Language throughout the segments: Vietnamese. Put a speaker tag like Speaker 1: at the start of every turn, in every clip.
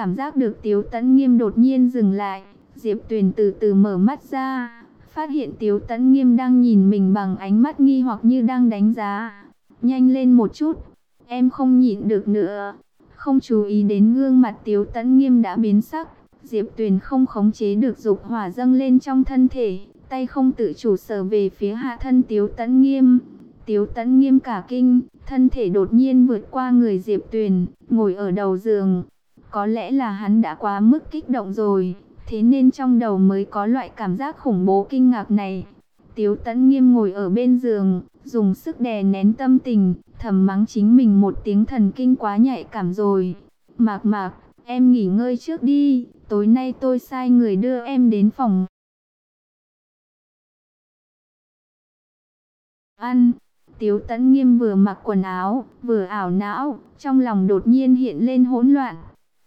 Speaker 1: cảm giác được Tiếu Tấn Nghiêm đột nhiên dừng lại. Diệp Tuyền từ từ mở mắt ra, phát hiện Tiếu Tấn Nghiêm đang nhìn mình bằng ánh mắt nghi hoặc như đang đánh giá. Nhanh lên một chút, em không nhịn được nữa. Không chú ý đến gương mặt Tiếu Tấn Nghiêm đã biến sắc, Diệp Tuyền không khống chế được dục hỏa dâng lên trong thân thể, tay không tự chủ sờ về phía hạ thân Tiếu Tấn Nghiêm. Tiếu Tấn Nghiêm cả kinh, thân thể đột nhiên vượt qua người Diệp Tuyền, ngồi ở đầu giường. Có lẽ là hắn đã quá mức kích động rồi, thế nên trong đầu mới có loại cảm giác khủng bố kinh ngạc này. Tiếu Tấn Nghiêm ngồi ở bên giường, dùng sức đè nén tâm tình, thầm mắng chính mình một tiếng thần kinh quá nhạy cảm rồi. Mạc mạc, em nghỉ ngơi trước đi, tối nay tôi sai người đưa em đến phòng. Ăn, Tiếu Tấn Nghiêm vừa mặc quần áo, vừa ảo não, trong lòng đột nhiên hiện lên hỗn loạn.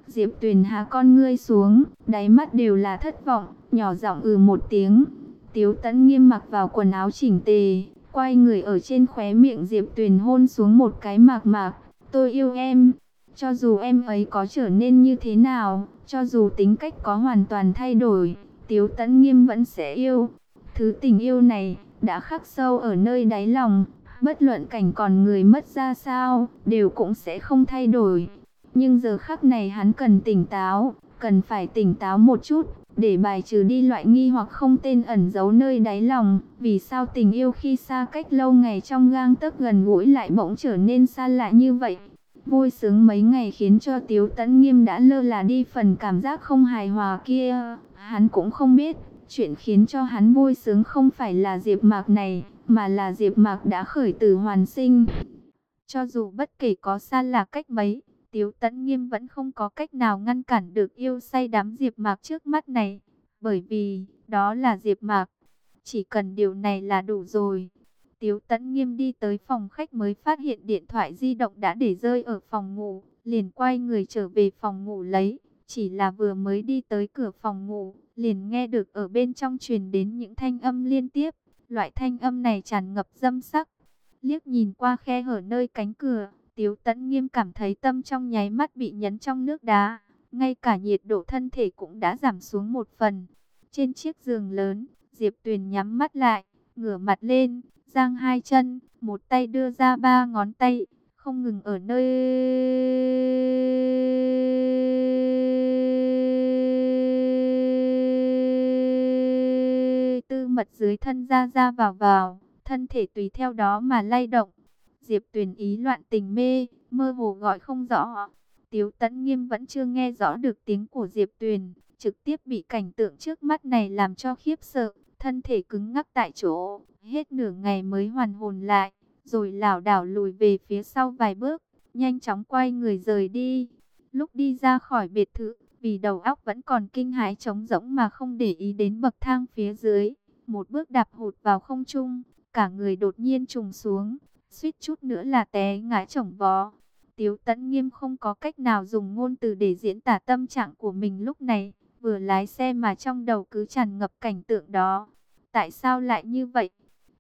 Speaker 1: Diệp Tuyền há con ngươi xuống, đáy mắt đều là thất vọng, nhỏ giọng ừ một tiếng. Tiếu Tấn Nghiêm mặc vào quần áo chỉnh tề, quay người ở trên khóe miệng Diệp Tuyền hôn xuống một cái mạc mạc. Tôi yêu em, cho dù em ấy có trở nên như thế nào, cho dù tính cách có hoàn toàn thay đổi, Tiếu Tấn Nghiêm vẫn sẽ yêu. Thứ tình yêu này đã khắc sâu ở nơi đáy lòng, bất luận cảnh còn người mất ra sao, đều cũng sẽ không thay đổi. Nhưng giờ khắc này hắn cần tỉnh táo, cần phải tỉnh táo một chút, để bài trừ đi loại nghi hoặc không tên ẩn giấu nơi đáy lòng. Vì sao tình yêu khi xa cách lâu ngày trong gang tấc gần gũi lại bỗng trở nên xa lạ như vậy? Vui sướng mấy ngày khiến cho Tiếu Tấn Nghiêm đã lơ là đi phần cảm giác không hài hòa kia. Hắn cũng không biết, chuyện khiến cho hắn vui sướng không phải là Diệp Mạc này, mà là Diệp Mạc đã khởi tử hoàn sinh. Cho dù bất kể có xa là cách mấy, Tiếu Tấn Nghiêm vẫn không có cách nào ngăn cản được yêu say đắm Diệp Mạc trước mắt này, bởi vì đó là Diệp Mạc. Chỉ cần điều này là đủ rồi. Tiếu Tấn Nghiêm đi tới phòng khách mới phát hiện điện thoại di động đã để rơi ở phòng ngủ, liền quay người trở về phòng ngủ lấy, chỉ là vừa mới đi tới cửa phòng ngủ, liền nghe được ở bên trong truyền đến những thanh âm liên tiếp, loại thanh âm này tràn ngập dâm sắc. Liếc nhìn qua khe hở nơi cánh cửa, Tiếu Tấn Nghiêm cảm thấy tâm trong nháy mắt bị nhấn trong nước đá, ngay cả nhiệt độ thân thể cũng đã giảm xuống một phần. Trên chiếc giường lớn, Diệp Tuyền nhắm mắt lại, ngửa mặt lên, giang hai chân, một tay đưa ra ba ngón tay, không ngừng ở nơi tư mật dưới thân ra ra vào vào, thân thể tùy theo đó mà lay động. Diệp Tuyền ý loạn tình mê, mơ hồ gọi không rõ. Tiếu Tấn Nghiêm vẫn chưa nghe rõ được tiếng của Diệp Tuyền, trực tiếp bị cảnh tượng trước mắt này làm cho khiếp sợ, thân thể cứng ngắc tại chỗ, hết nửa ngày mới hoàn hồn lại, rồi lảo đảo lùi về phía sau vài bước, nhanh chóng quay người rời đi. Lúc đi ra khỏi biệt thự, vì đầu óc vẫn còn kinh hãi trống rỗng mà không để ý đến bậc thang phía dưới, một bước đạp hụt vào không trung, cả người đột nhiên trùng xuống, suýt chút nữa là té ngã chồng vó. Tiếu Tấn Nghiêm không có cách nào dùng ngôn từ để diễn tả tâm trạng của mình lúc này, vừa lái xe mà trong đầu cứ tràn ngập cảnh tượng đó. Tại sao lại như vậy?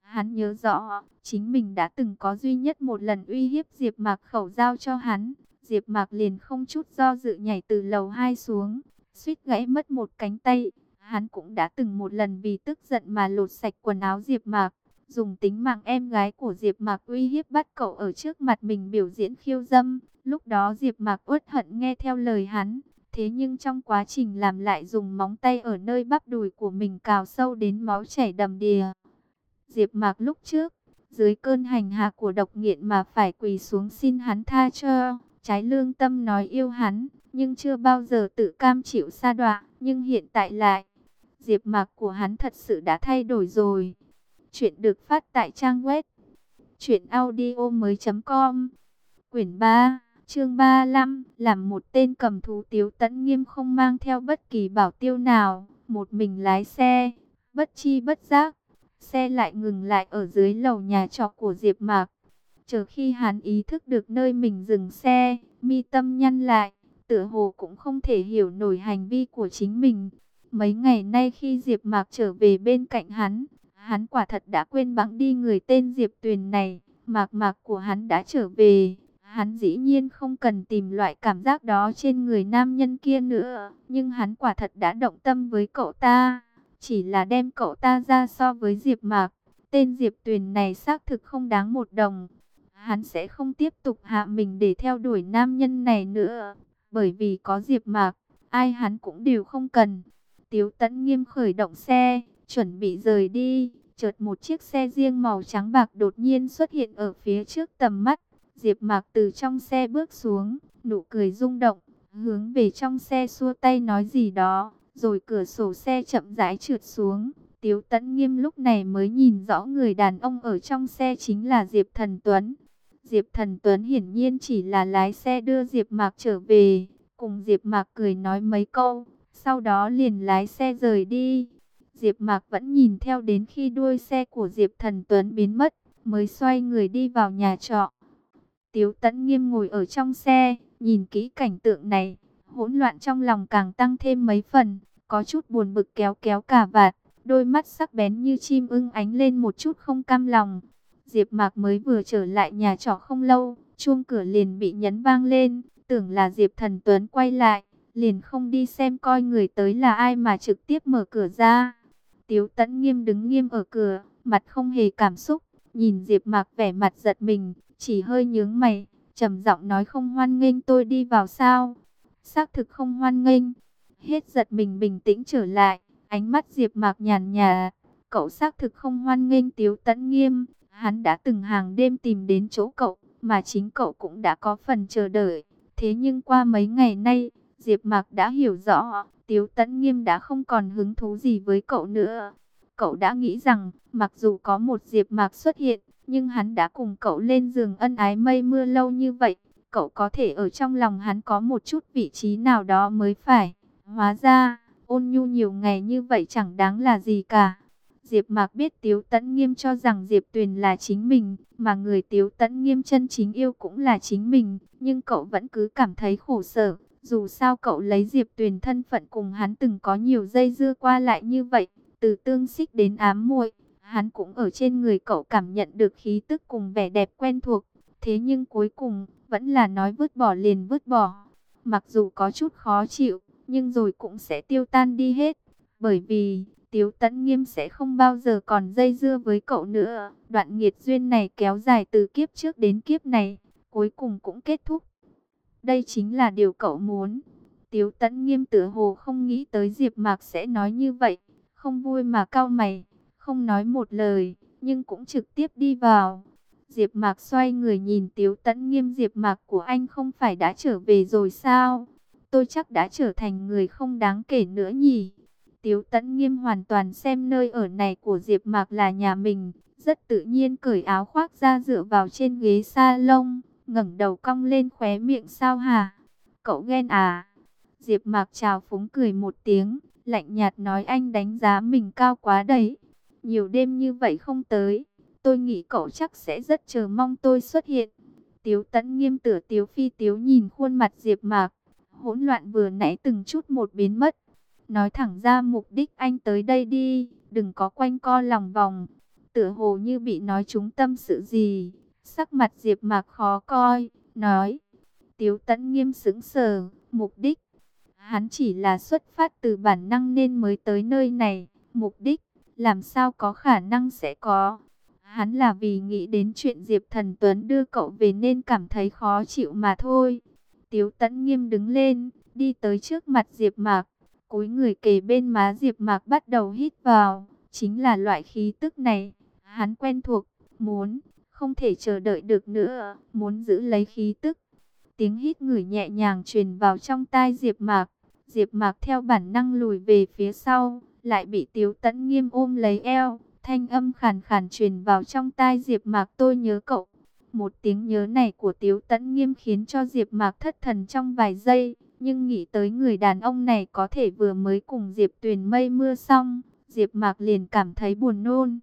Speaker 1: Hắn nhớ rõ, chính mình đã từng có duy nhất một lần uy hiếp Diệp Mạc khẩu giao cho hắn. Diệp Mạc liền không chút do dự nhảy từ lầu 2 xuống, suýt gãy mất một cánh tay. Hắn cũng đã từng một lần vì tức giận mà lột sạch quần áo Diệp Mạc dùng tính mạng em gái của Diệp Mạc uy hiếp bắt cậu ở trước mặt mình biểu diễn khiêu dâm. Lúc đó Diệp Mạc uất hận nghe theo lời hắn, thế nhưng trong quá trình làm lại dùng móng tay ở nơi bắp đùi của mình cào sâu đến máu chảy đầm đìa. Diệp Mạc lúc trước, dưới cơn hành hạ của độc nghiện mà phải quỳ xuống xin hắn tha cho, trái lương tâm nói yêu hắn, nhưng chưa bao giờ tự cam chịu sa đọa, nhưng hiện tại lại, Diệp Mạc của hắn thật sự đã thay đổi rồi. Chuyện được phát tại trang web truyệnaudiomoi.com. Quyển 3, chương 35, làm một tên cầm thú Tiếu Tấn Nghiêm không mang theo bất kỳ bảo tiêu nào, một mình lái xe, bất chi bất giác, xe lại ngừng lại ở dưới lầu nhà trọ của Diệp Mạc. Chờ khi hắn ý thức được nơi mình dừng xe, mi tâm nhăn lại, tựa hồ cũng không thể hiểu nổi hành vi của chính mình. Mấy ngày nay khi Diệp Mạc trở về bên cạnh hắn, Hắn quả thật đã quên bẵng đi người tên Diệp Tuyền này, mạc mạc của hắn đã trở về. Hắn dĩ nhiên không cần tìm loại cảm giác đó trên người nam nhân kia nữa, nhưng hắn quả thật đã động tâm với cậu ta, chỉ là đem cậu ta ra so với Diệp Mạc. Tên Diệp Tuyền này xác thực không đáng một đồng. Hắn sẽ không tiếp tục hạ mình để theo đuổi nam nhân này nữa, bởi vì có Diệp Mạc, ai hắn cũng đều không cần. Tiếu Tấn nghiêm khởi động xe, chuẩn bị rời đi, chợt một chiếc xe riêng màu trắng bạc đột nhiên xuất hiện ở phía trước tầm mắt. Diệp Mạc từ trong xe bước xuống, nụ cười rung động, hướng về trong xe xua tay nói gì đó, rồi cửa sổ xe chậm rãi trượt xuống. Tiếu Tấn Nghiêm lúc này mới nhìn rõ người đàn ông ở trong xe chính là Diệp Thần Tuấn. Diệp Thần Tuấn hiển nhiên chỉ là lái xe đưa Diệp Mạc trở về, cùng Diệp Mạc cười nói mấy câu, sau đó liền lái xe rời đi. Diệp Mạc vẫn nhìn theo đến khi đuôi xe của Diệp Thần Tuấn biến mất, mới xoay người đi vào nhà trọ. Tiếu Tấn Nghiêm ngồi ở trong xe, nhìn kỹ cảnh tượng này, hỗn loạn trong lòng càng tăng thêm mấy phần, có chút buồn bực kéo kéo cả vạt, đôi mắt sắc bén như chim ưng ánh lên một chút không cam lòng. Diệp Mạc mới vừa trở lại nhà trọ không lâu, chuông cửa liền bị nhấn vang lên, tưởng là Diệp Thần Tuấn quay lại, liền không đi xem coi người tới là ai mà trực tiếp mở cửa ra. Tiếu Tấn Nghiêm đứng nghiêm ở cửa, mặt không hề cảm xúc, nhìn Diệp Mạc vẻ mặt giật mình, chỉ hơi nhướng mày, trầm giọng nói không hoan nghênh tôi đi vào sao? Xác thực không hoan nghênh. Hết giật mình bình tĩnh trở lại, ánh mắt Diệp Mạc nhàn nhạt. cậu xác thực không hoan nghênh Tiếu Tấn Nghiêm, hắn đã từng hàng đêm tìm đến chỗ cậu, mà chính cậu cũng đã có phần chờ đợi. Thế nhưng qua mấy ngày nay, Diệp Mạc đã hiểu rõ, Tiếu Tấn Nghiêm đã không còn hứng thú gì với cậu nữa. Cậu đã nghĩ rằng, mặc dù có một Diệp Mạc xuất hiện, nhưng hắn đã cùng cậu lên giường ân ái mây mưa lâu như vậy, cậu có thể ở trong lòng hắn có một chút vị trí nào đó mới phải. Hóa ra, ôn nhu nhiều ngày như vậy chẳng đáng là gì cả. Diệp Mạc biết Tiếu Tấn Nghiêm cho rằng Diệp Tuyền là chính mình, mà người Tiếu Tấn Nghiêm chân chính yêu cũng là chính mình, nhưng cậu vẫn cứ cảm thấy khổ sở, dù sao cậu lấy Diệp Tuyền thân phận cùng hắn từng có nhiều dây dưa qua lại như vậy, từ tương xích đến ám muội, hắn cũng ở trên người cậu cảm nhận được khí tức cùng vẻ đẹp quen thuộc. Thế nhưng cuối cùng, vẫn là nói vứt bỏ liền vứt bỏ. Mặc dù có chút khó chịu, nhưng rồi cũng sẽ tiêu tan đi hết. Bởi vì, Tiếu Tấn Nghiêm sẽ không bao giờ còn dây dưa với cậu nữa. Đoạn nghiệt duyên này kéo dài từ kiếp trước đến kiếp này, cuối cùng cũng kết thúc. Đây chính là điều cậu muốn. Tiếu Tấn Nghiêm tựa hồ không nghĩ tới Diệp Mạc sẽ nói như vậy, không vui mà cau mày, không nói một lời, nhưng cũng trực tiếp đi vào. Diệp Mạc xoay người nhìn Tiếu Tấn Nghiêm Diệp Mạc của anh không phải đã trở về rồi sao? Tôi chắc đã trở thành người không đáng kể nữa nhỉ? Tiếu Tấn Nghiêm hoàn toàn xem nơi ở này của Diệp Mạc là nhà mình, rất tự nhiên cởi áo khoác ra dựa vào trên ghế salon, ngẩng đầu cong lên khóe miệng sao hả? Cậu ghen à? Diệp Mạc chào phúng cười một tiếng, lạnh nhạt nói anh đánh giá mình cao quá đấy. Nhiều đêm như vậy không tới, tôi nghĩ cậu chắc sẽ rất chờ mong tôi xuất hiện. Tiếu Tấn Nghiêm tựa Tiếu Phi Tiếu nhìn khuôn mặt Diệp Mạc, hỗn loạn vừa nãy từng chút một biến mất. Nói thẳng ra mục đích anh tới đây đi, đừng có quanh co lòng vòng. Tựa hồ như bị nói trúng tâm sự gì. Sắc mặt Diệp Mạc khó coi, nói. Tiếu Tấn Nghiêm sững sờ, mục đích. Hắn chỉ là xuất phát từ bản năng nên mới tới nơi này, mục đích, làm sao có khả năng sẽ có. Hắn là vì nghĩ đến chuyện Diệp Thần Tuấn đưa cậu về nên cảm thấy khó chịu mà thôi. Tiếu Tấn Nghiêm đứng lên, đi tới trước mặt Diệp Mạc, cúi người kề bên má Diệp Mạc bắt đầu hít vào, chính là loại khí tức này, hắn quen thuộc, muốn, không thể chờ đợi được nữa, muốn giữ lấy khí tức. Tiếng hít người nhẹ nhàng truyền vào trong tai Diệp Mạc, Diệp Mạc theo bản năng lùi về phía sau, lại bị Tiếu Tấn Nghiêm ôm lấy eo, thanh âm khàn khàn truyền vào trong tai Diệp Mạc, "Tôi nhớ cậu." Một tiếng nhớ này của Tiếu Tấn Nghiêm khiến cho Diệp Mạc thất thần trong vài giây, nhưng nghĩ tới người đàn ông này có thể vừa mới cùng Diệp Tuyền mây mưa xong, Diệp Mạc liền cảm thấy buồn nôn.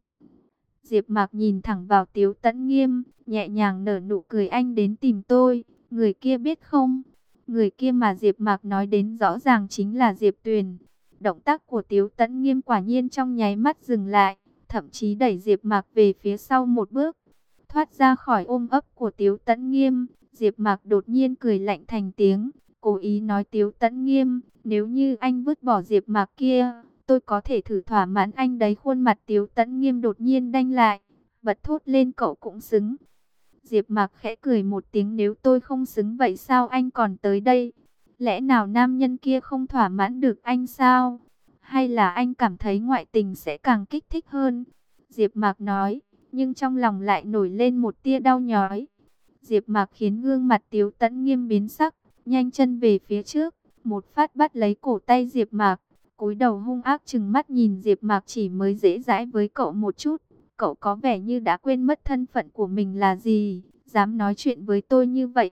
Speaker 1: Diệp Mạc nhìn thẳng vào Tiếu Tấn Nghiêm, nhẹ nhàng nở nụ cười anh đến tìm tôi, người kia biết không? Người kia mà Diệp Mạc nói đến rõ ràng chính là Diệp Tuyền. Động tác của Tiếu Tấn Nghiêm quả nhiên trong nháy mắt dừng lại, thậm chí đẩy Diệp Mạc về phía sau một bước thoát ra khỏi ôm ấp của Tiếu Tấn Nghiêm, Diệp Mạc đột nhiên cười lạnh thành tiếng, cố ý nói Tiếu Tấn Nghiêm, nếu như anh vứt bỏ Diệp Mạc kia, tôi có thể thử thỏa mãn anh đấy. Khuôn mặt Tiếu Tấn Nghiêm đột nhiên đanh lại, bật thốt lên cậu cũng xứng. Diệp Mạc khẽ cười một tiếng nếu tôi không xứng vậy sao anh còn tới đây? Lẽ nào nam nhân kia không thỏa mãn được anh sao? Hay là anh cảm thấy ngoại tình sẽ càng kích thích hơn? Diệp Mạc nói, nhưng trong lòng lại nổi lên một tia đau nhói. Diệp Mạc khiến gương mặt Tiếu Tấn nghiêm biến sắc, nhanh chân về phía trước, một phát bắt lấy cổ tay Diệp Mạc, cúi đầu hung ác chừng mắt nhìn Diệp Mạc chỉ mới dễ dãi với cậu một chút, cậu có vẻ như đã quên mất thân phận của mình là gì, dám nói chuyện với tôi như vậy.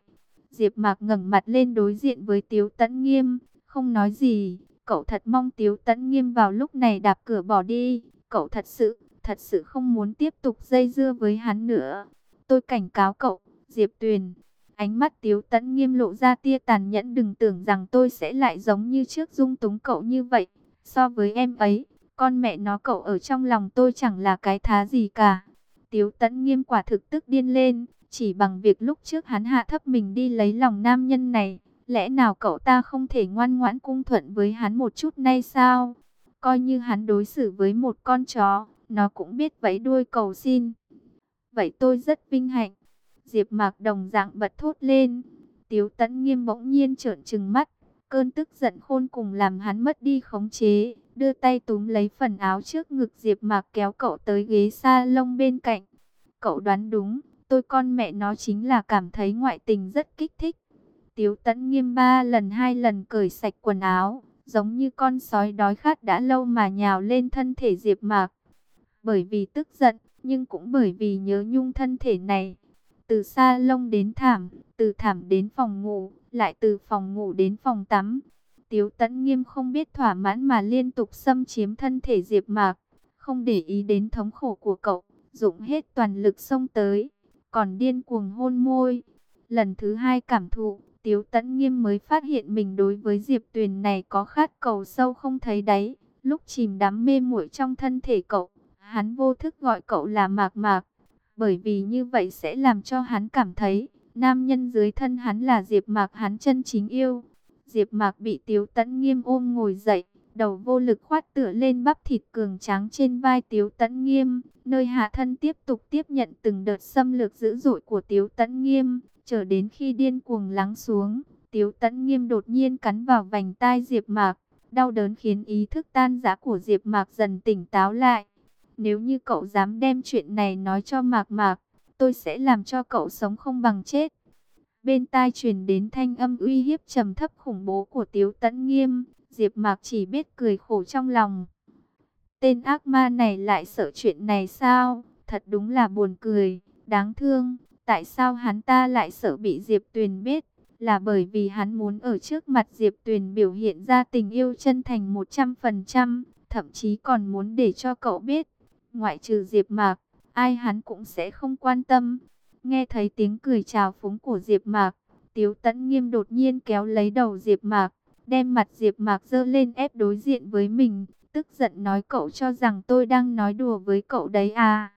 Speaker 1: Diệp Mạc ngẩng mặt lên đối diện với Tiếu Tấn Nghiêm, không nói gì, cậu thật mong Tiếu Tấn Nghiêm vào lúc này đạp cửa bỏ đi, cậu thật sự, thật sự không muốn tiếp tục dây dưa với hắn nữa. Tôi cảnh cáo cậu, Diệp Tuyền, ánh mắt Tiếu Tấn Nghiêm lộ ra tia tàn nhẫn đừng tưởng rằng tôi sẽ lại giống như trước dung túng cậu như vậy, so với em ấy, con mẹ nó cậu ở trong lòng tôi chẳng là cái thá gì cả. Tiếu Tẫn Nghiêm quả thực tức điên lên, chỉ bằng việc lúc trước hắn hạ thấp mình đi lấy lòng nam nhân này, lẽ nào cậu ta không thể ngoan ngoãn cung thuận với hắn một chút nay sao? Coi như hắn đối xử với một con chó, nó cũng biết vẫy đuôi cầu xin. Vậy tôi rất vinh hạnh. Diệp Mạc đồng dạng bật thốt lên. Tiếu Tấn Nghiêm bỗng nhiên trợn trừng mắt, cơn tức giận khôn cùng làm hắn mất đi khống chế, đưa tay túm lấy phần áo trước ngực Diệp Mạc kéo cậu tới ghế sa lông bên cạnh. Cậu đoán đúng, tôi con mẹ nó chính là cảm thấy ngoại tình rất kích thích. Tiếu tẫn nghiêm ba lần hai lần cởi sạch quần áo, giống như con sói đói khát đã lâu mà nhào lên thân thể Diệp Mạc. Bởi vì tức giận, nhưng cũng bởi vì nhớ nhung thân thể này. Từ sa lông đến thảm, từ thảm đến phòng ngủ, lại từ phòng ngủ đến phòng tắm. Tiếu tẫn nghiêm không biết thỏa mãn mà liên tục xâm chiếm thân thể Diệp Mạc, không để ý đến thống khổ của cậu, dụng hết toàn lực xông tới còn điên cuồng hôn môi. Lần thứ hai cảm thụ, Tiếu Tấn Nghiêm mới phát hiện mình đối với Diệp Tuyền này có khát cầu sâu không thấy đáy. Lúc chìm đắm mê muội trong thân thể cậu, hắn vô thức gọi cậu là Mạc Mạc. Bởi vì như vậy sẽ làm cho hắn cảm thấy, nam nhân dưới thân hắn là Diệp Mạc hắn chân chính yêu. Diệp Mạc bị Tiếu Tấn Nghiêm ôm ngồi dậy, đầu vô lực khoát tựa lên bắp thịt cường tráng trên vai Tiếu Tấn Nghiêm, nơi hạ thân tiếp tục tiếp nhận từng đợt xâm lược dữ dội của Tiếu Tấn Nghiêm, chờ đến khi điên cuồng lắng xuống, Tiếu Tấn Nghiêm đột nhiên cắn vào vành tai Diệp Mạc, đau đớn khiến ý thức tan rã của Diệp Mạc dần tỉnh táo lại. Nếu như cậu dám đem chuyện này nói cho Mạc Mạc, tôi sẽ làm cho cậu sống không bằng chết. Bên tai truyền đến thanh âm uy hiếp trầm thấp khủng bố của Tiếu Tấn Nghiêm, Diệp Mạc chỉ biết cười khổ trong lòng. Tên ác ma này lại sợ chuyện này sao? Thật đúng là buồn cười, đáng thương. Tại sao hắn ta lại sợ bị Diệp Tuyền biết? Là bởi vì hắn muốn ở trước mặt Diệp Tuyền biểu hiện ra tình yêu chân thành 100%, thậm chí còn muốn để cho cậu biết. Ngoại trừ Diệp Mạc, ai hắn cũng sẽ không quan tâm. Nghe thấy tiếng cười chào phúng của Diệp Mạc, Tiếu Tấn Nghiêm đột nhiên kéo lấy đầu Diệp Mạc, đem mặt Diệp Mạc dơ lên ép đối diện với mình, tức giận nói cậu cho rằng tôi đang nói đùa với cậu đấy à.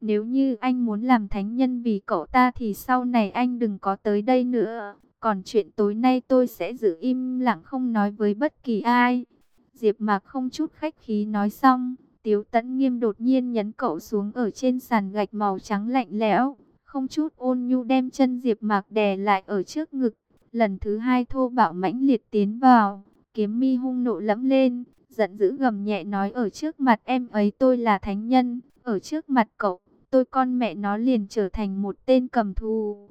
Speaker 1: Nếu như anh muốn làm thánh nhân vì cậu ta thì sau này anh đừng có tới đây nữa. Còn chuyện tối nay tôi sẽ giữ im lặng không nói với bất kỳ ai. Diệp Mạc không chút khách khí nói xong, Tiếu Tấn Nghiêm đột nhiên nhấn cậu xuống ở trên sàn gạch màu trắng lạnh lẽo, không chút ôn nhu đem chân Diệp Mạc đè lại ở trước ngực, lần thứ hai thô bạo mãnh liệt tiến vào, kiếm mi hung nộ lẫm lên, giận dữ gầm nhẹ nói ở trước mặt em ấy tôi là thánh nhân, ở trước mặt cậu, tôi con mẹ nó liền trở thành một tên cầm thù.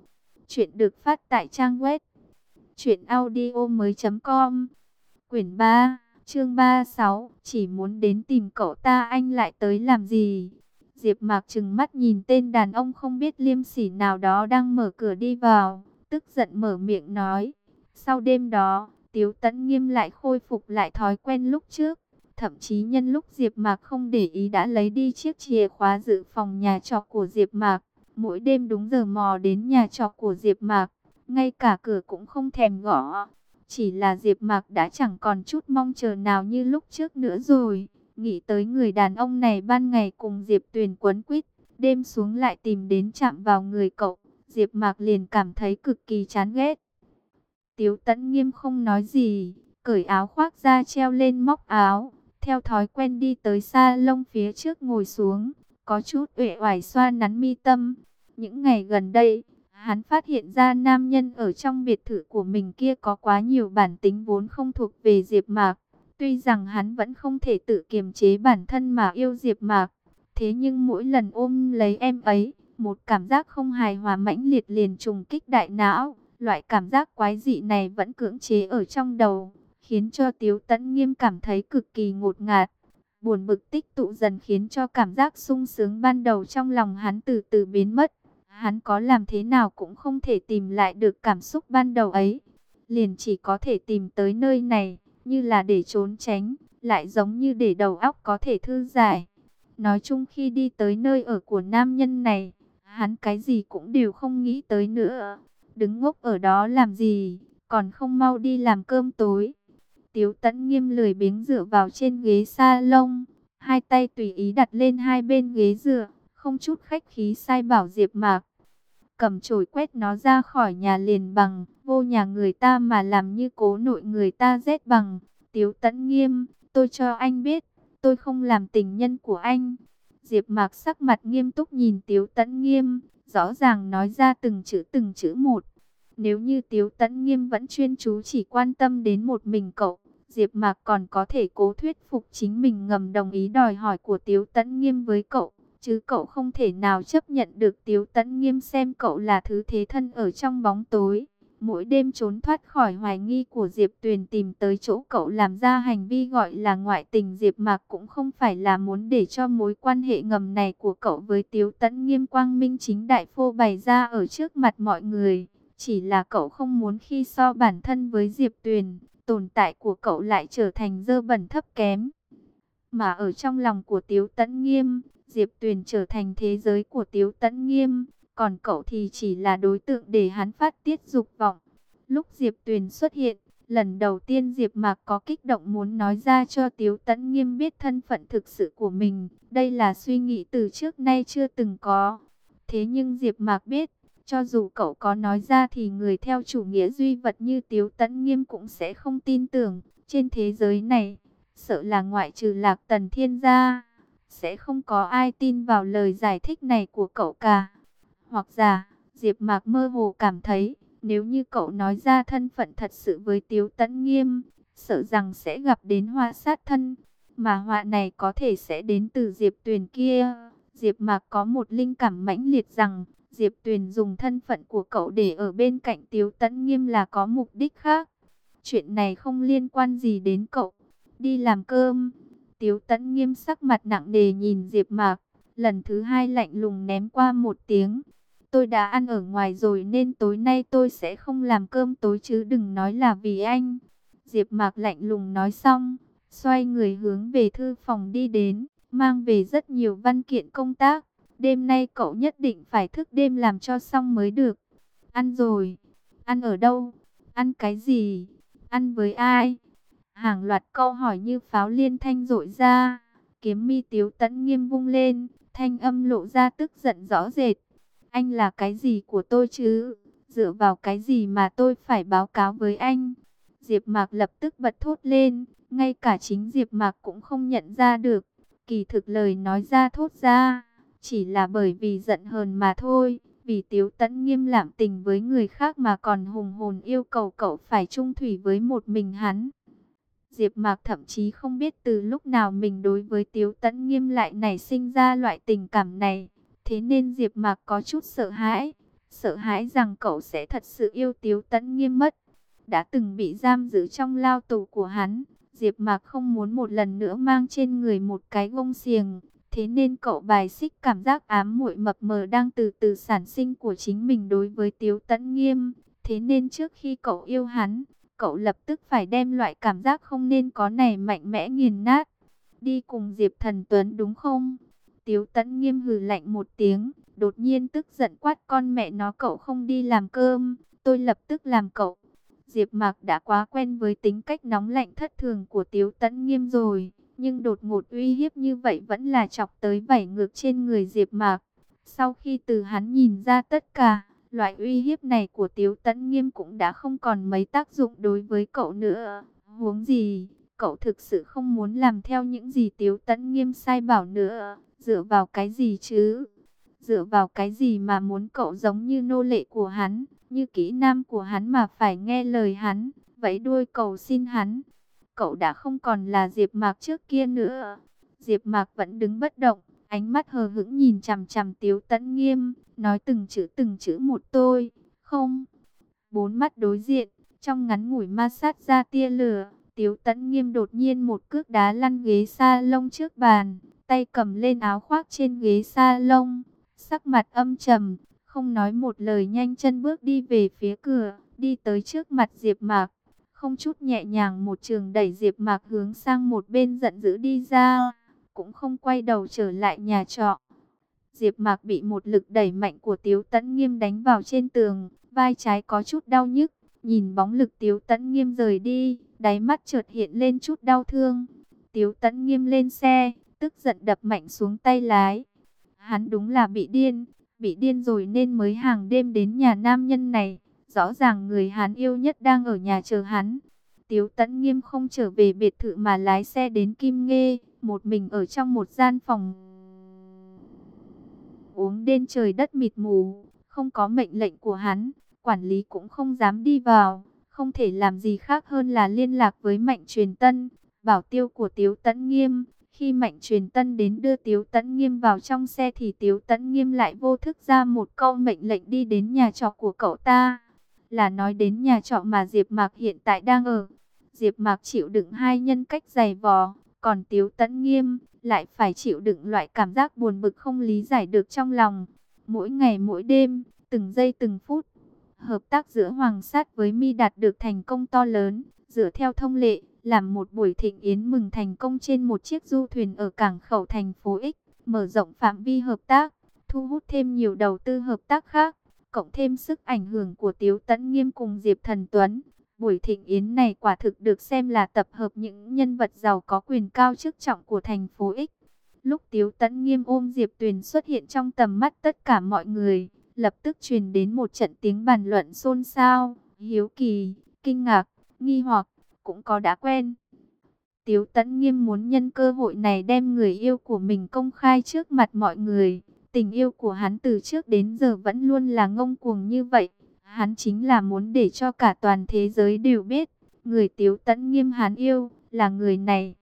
Speaker 1: Chuyện được phát tại trang web truyệnaudiomoi.com. Quyển 3, chương 36, chỉ muốn đến tìm cậu ta anh lại tới làm gì? Diệp Mạc trừng mắt nhìn tên đàn ông không biết liêm sỉ nào đó đang mở cửa đi vào, tức giận mở miệng nói. Sau đêm đó, Tiếu Tấn Nghiêm lại khôi phục lại thói quen lúc trước. Thậm chí nhân lúc Diệp Mạc không để ý đã lấy đi chiếc chìa khóa dự phòng nhà trọ của Diệp Mạc. Mỗi đêm đúng giờ mò đến nhà trọ của Diệp Mạc, ngay cả cửa cũng không thèm gõ. Chỉ là Diệp Mạc đã chẳng còn chút mong chờ nào như lúc trước nữa rồi. Nghĩ tới người đàn ông này ban ngày cùng Diệp Tuyền quấn quýt, đêm xuống lại tìm đến chạm vào người cậu. Diệp Mạc liền cảm thấy cực kỳ chán ghét. Tiếu Tấn Nghiêm không nói gì, cởi áo khoác ra treo lên móc áo, theo thói quen đi tới xa lông phía trước ngồi xuống, có chút uể oải xoa nắn mi tâm. Những ngày gần đây, hắn phát hiện ra nam nhân ở trong biệt thự của mình kia có quá nhiều bản tính vốn không thuộc về Diệp Mạc. Tuy rằng hắn vẫn không thể tự kiềm chế bản thân mà yêu Diệp Mạc, thế nhưng mỗi lần ôm lấy em ấy, một cảm giác không hài hòa mãnh liệt liền trùng kích đại não. Loại cảm giác quái dị này vẫn cưỡng chế ở trong đầu, khiến cho Tiếu Tấn Nghiêm cảm thấy cực kỳ ngột ngạt. Buồn bực tích tụ dần khiến cho cảm giác sung sướng ban đầu trong lòng hắn từ từ biến mất. Hắn có làm thế nào cũng không thể tìm lại được cảm xúc ban đầu ấy. Liền chỉ có thể tìm tới nơi này, như là để trốn tránh, lại giống như để đầu óc có thể thư giải. Nói chung khi đi tới nơi ở của nam nhân này, hắn cái gì cũng đều không nghĩ tới nữa. Đứng ngốc ở đó làm gì, còn không mau đi làm cơm tối. Tiếu tẫn nghiêm lười biếng dựa vào trên ghế sa lông, hai tay tùy ý đặt lên hai bên ghế dựa, không chút khách khí sai bảo Diệp Mạc. Cầm chổi quét nó ra khỏi nhà liền bằng, vô nhà người ta mà làm như cố nội người ta rét bằng. Tiếu tẫn nghiêm, tôi cho anh biết, tôi không làm tình nhân của anh. Diệp Mạc sắc mặt nghiêm túc nhìn Tiếu Tấn Nghiêm, rõ ràng nói ra từng chữ từng chữ một. Nếu như Tiếu Tấn Nghiêm vẫn chuyên chú chỉ quan tâm đến một mình cậu, Diệp Mạc còn có thể cố thuyết phục chính mình ngầm đồng ý đòi hỏi của Tiếu Tấn Nghiêm với cậu, chứ cậu không thể nào chấp nhận được Tiếu Tấn Nghiêm xem cậu là thứ thế thân ở trong bóng tối mỗi đêm trốn thoát khỏi hoài nghi của Diệp Tuyền tìm tới chỗ cậu làm ra hành vi gọi là ngoại tình Diệp Mạc cũng không phải là muốn để cho mối quan hệ ngầm này của cậu với Tiếu Tấn Nghiêm quang minh chính đại phô bày ra ở trước mặt mọi người, chỉ là cậu không muốn khi so bản thân với Diệp Tuyền, tồn tại của cậu lại trở thành dơ bẩn thấp kém. Mà ở trong lòng của Tiếu Tấn Nghiêm, Diệp Tuyền trở thành thế giới của Tiếu Tấn Nghiêm, còn cậu thì chỉ là đối tượng để hắn phát tiết dục vọng. Lúc Diệp Tuyền xuất hiện, lần đầu tiên Diệp Mạc có kích động muốn nói ra cho Tiếu Tấn Nghiêm biết thân phận thực sự của mình. Đây là suy nghĩ từ trước nay chưa từng có. Thế nhưng Diệp Mạc biết, cho dù cậu có nói ra thì người theo chủ nghĩa duy vật như Tiếu Tấn Nghiêm cũng sẽ không tin tưởng. Trên thế giới này, sợ là ngoại trừ Lạc Tần Thiên gia, sẽ không có ai tin vào lời giải thích này của cậu cả. Hoặc giả, Diệp Mạc mơ hồ cảm thấy, nếu như cậu nói ra thân phận thật sự với Tiếu Tấn Nghiêm, sợ rằng sẽ gặp đến hoa sát thân, mà họa này có thể sẽ đến từ Diệp Tuyền kia. Diệp Mạc có một linh cảm mãnh liệt rằng, Diệp Tuyền dùng thân phận của cậu để ở bên cạnh Tiếu Tấn Nghiêm là có mục đích khác. Chuyện này không liên quan gì đến cậu. Đi làm cơm. Tiếu Tấn Nghiêm sắc mặt nặng nề nhìn Diệp Mạc, lần thứ hai lạnh lùng ném qua một tiếng, Tôi đã ăn ở ngoài rồi nên tối nay tôi sẽ không làm cơm tối chứ đừng nói là vì anh. Diệp Mạc lạnh lùng nói xong, xoay người hướng về thư phòng đi đến, mang về rất nhiều văn kiện công tác. Đêm nay cậu nhất định phải thức đêm làm cho xong mới được. Ăn rồi. Ăn ở đâu? Ăn cái gì? Ăn với ai? Hàng loạt câu hỏi như pháo liên thanh rội ra. Kiếm mi tiếu tẫn nghiêm vung lên, thanh âm lộ ra tức giận rõ rệt. Anh là cái gì của tôi chứ? Dựa vào cái gì mà tôi phải báo cáo với anh? Diệp Mạc lập tức bật thốt lên, ngay cả chính Diệp Mạc cũng không nhận ra được. Kỳ thực lời nói ra thốt ra, chỉ là bởi vì giận hờn mà thôi. Vì Tiếu Tấn nghiêm lạm tình với người khác mà còn hùng hồn yêu cầu cậu phải trung thủy với một mình hắn. Diệp Mạc thậm chí không biết từ lúc nào mình đối với Tiếu Tấn nghiêm lại nảy sinh ra loại tình cảm này. Thế nên Diệp Mạc có chút sợ hãi, sợ hãi rằng cậu sẽ thật sự yêu Tiếu Tấn Nghiêm mất. Đã từng bị giam giữ trong lao tù của hắn, Diệp Mạc không muốn một lần nữa mang trên người một cái gông xiềng, thế nên cậu bài xích cảm giác ám muội mập mờ đang từ từ sản sinh của chính mình đối với Tiếu Tấn Nghiêm, thế nên trước khi cậu yêu hắn, cậu lập tức phải đem loại cảm giác không nên có này mạnh mẽ nghiền nát. Đi cùng Diệp Thần Tuấn đúng không? Tiếu Tấn nghiêm hừ lạnh một tiếng, đột nhiên tức giận quát con mẹ nó cậu không đi làm cơm, tôi lập tức làm cậu. Diệp Mạc đã quá quen với tính cách nóng lạnh thất thường của Tiếu Tấn Nghiêm rồi, nhưng đột ngột uy hiếp như vậy vẫn là chọc tới vảy ngược trên người Diệp Mạc. Sau khi từ hắn nhìn ra tất cả, Loại uy hiếp này của Tiếu Tấn Nghiêm cũng đã không còn mấy tác dụng đối với cậu nữa. Huống gì, cậu thực sự không muốn làm theo những gì Tiếu Tấn Nghiêm sai bảo nữa. Dựa vào cái gì chứ? Dựa vào cái gì mà muốn cậu giống như nô lệ của hắn, như kỹ nam của hắn mà phải nghe lời hắn, vẫy đuôi cầu xin hắn. Cậu đã không còn là Diệp Mạc trước kia nữa. Diệp Mạc vẫn đứng bất động, ánh mắt hờ hững nhìn chằm chằm Tiếu Tấn Nghiêm, nói từng chữ từng chữ một tôi, không. Bốn mắt đối diện, trong ngắn ngủi ma sát ra tia lửa, Tiếu Tấn Nghiêm đột nhiên một cước đá lăn ghế sa lông trước bàn, tay cầm lên áo khoác trên ghế sa lông, sắc mặt âm trầm, không nói một lời nhanh chân bước đi về phía cửa, đi tới trước mặt Diệp Mạc, không chút nhẹ nhàng một trường đẩy Diệp Mạc hướng sang một bên giận dữ đi ra, cũng không quay đầu trở lại nhà trọ. Diệp Mạc bị một lực đẩy mạnh của Tiếu Tấn Nghiêm đánh vào trên tường, vai trái có chút đau nhức, nhìn bóng lực Tiếu Tấn Nghiêm rời đi, đáy mắt chợt hiện lên chút đau thương. Tiếu Tấn Nghiêm lên xe, tức giận đập mạnh xuống tay lái. Hắn đúng là bị điên, bị điên rồi nên mới hàng đêm đến nhà nam nhân này. Rõ ràng người hắn yêu nhất đang ở nhà chờ hắn. Tiếu Tấn Nghiêm không trở về biệt thự mà lái xe đến Kim Ngê, một mình ở trong một gian phòng. Uống đến trời đất mịt mù, không có mệnh lệnh của hắn, quản lý cũng không dám đi vào, không thể làm gì khác hơn là liên lạc với Mạnh Truyền Tân, bảo tiêu của Tiếu Tấn Nghiêm. Khi Mạnh Truyền Tân đến đưa Tiếu Tấn Nghiêm vào trong xe thì Tiếu Tấn Nghiêm lại vô thức ra một câu mệnh lệnh đi đến nhà trọ của cậu ta. Là nói đến nhà trọ mà Diệp Mạc hiện tại đang ở. Diệp Mạc chịu đựng hai nhân cách dày vò, còn Tiếu Tấn Nghiêm lại phải chịu đựng loại cảm giác buồn bực không lý giải được trong lòng. Mỗi ngày mỗi đêm, từng giây từng phút, hợp tác giữa Hoàng Sát với Mi đạt được thành công to lớn, dựa theo thông lệ, làm một buổi thịnh yến mừng thành công trên một chiếc du thuyền ở cảng khẩu thành phố X, mở rộng phạm vi hợp tác, thu hút thêm nhiều đầu tư hợp tác khác, cộng thêm sức ảnh hưởng của Tiếu Tấn Nghiêm cùng Diệp Thần Tuấn. Buổi thịnh yến này quả thực được xem là tập hợp những nhân vật giàu có quyền cao chức trọng của thành phố X. Lúc Tiếu Tấn Nghiêm ôm Diệp Tuyền xuất hiện trong tầm mắt tất cả mọi người, lập tức truyền đến một trận tiếng bàn luận xôn xao, hiếu kỳ, kinh ngạc, nghi hoặc cũng có đã quen. Tiếu Tấn Nghiêm muốn nhân cơ hội này đem người yêu của mình công khai trước mặt mọi người. Tình yêu của hắn từ trước đến giờ vẫn luôn là ngông cuồng như vậy. Hắn chính là muốn để cho cả toàn thế giới đều biết, người Tiếu Tẫn Nghiêm hắn yêu là người này.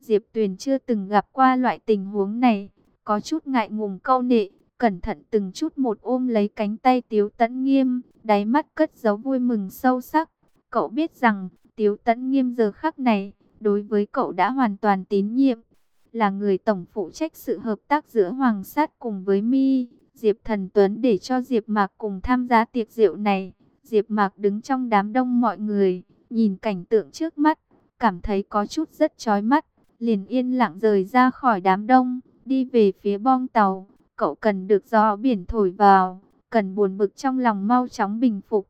Speaker 1: Diệp Tuyền chưa từng gặp qua loại tình huống này, có chút ngại ngùng câu nệ, cẩn thận từng chút một ôm lấy cánh tay Tiếu Tấn Nghiêm, đáy mắt cất giấu vui mừng sâu sắc. Cậu biết rằng, Tiếu Tấn Nghiêm giờ khắc này, đối với cậu đã hoàn toàn tín nhiệm. Là người tổng phụ trách sự hợp tác giữa Hoàng Sát cùng với Mi, Diệp Thần Tuấn để cho Diệp Mạc cùng tham gia tiệc rượu này. Diệp Mạc đứng trong đám đông mọi người, nhìn cảnh tượng trước mắt, cảm thấy có chút rất chói mắt, liền yên lặng rời ra khỏi đám đông, đi về phía bong tàu. Cậu cần được gió biển thổi vào, cần buồn bực trong lòng mau chóng bình phục.